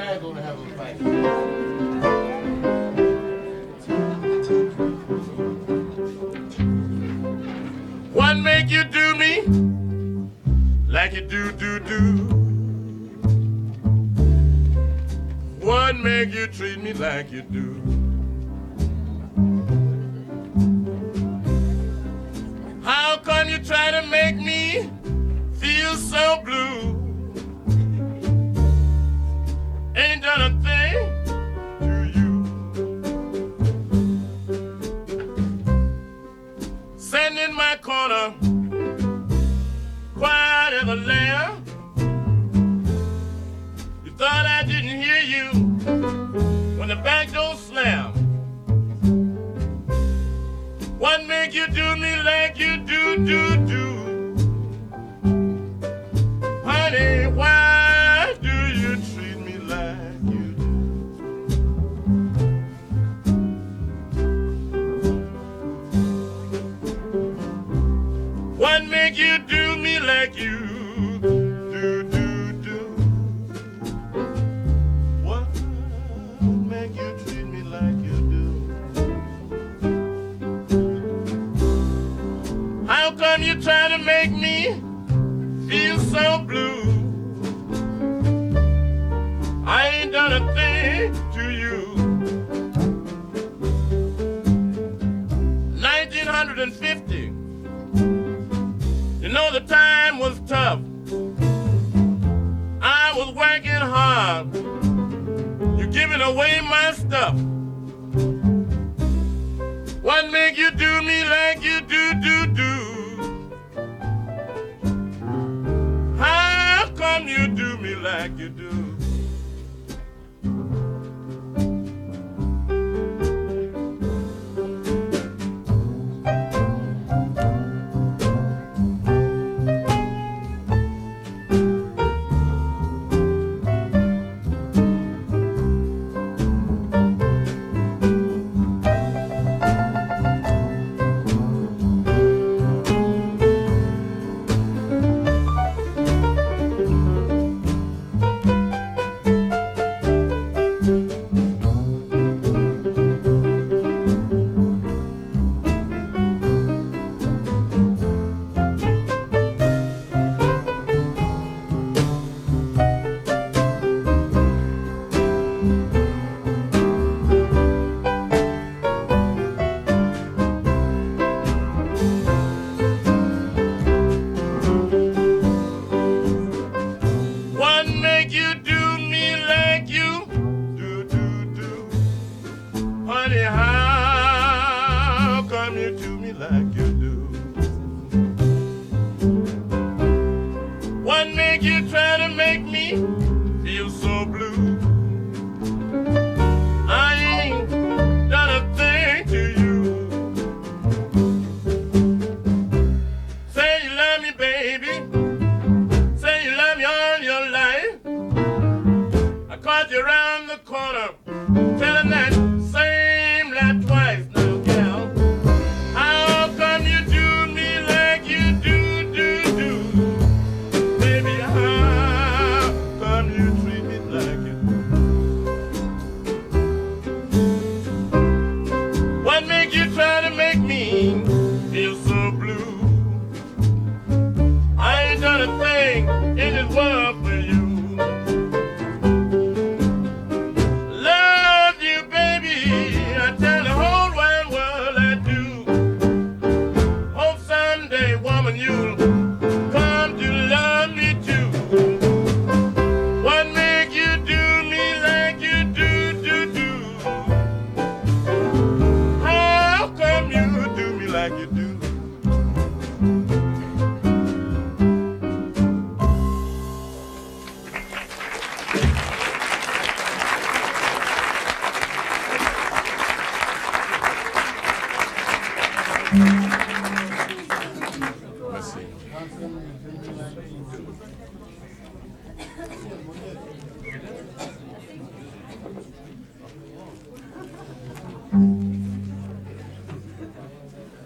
and I are going to have a fight. What make you do me like you do, do, do? What make you treat me like you do? How come you try to make me feel so blue? Corner, quiet as a lamb. You thought I didn't hear you when the back door slammed. What make you do me like you do, do, Come you try to make me feel so blue? I ain't done a thing to you. 1950. You know the time was tough. I was working hard. You're giving away my stuff. Me like you do? Honey, how come you do me like you do? What make you try to make me feel so blue? I ain't done a thing to you. Say you love me, baby. Say you love me all your life. I caught you around the corner, telling that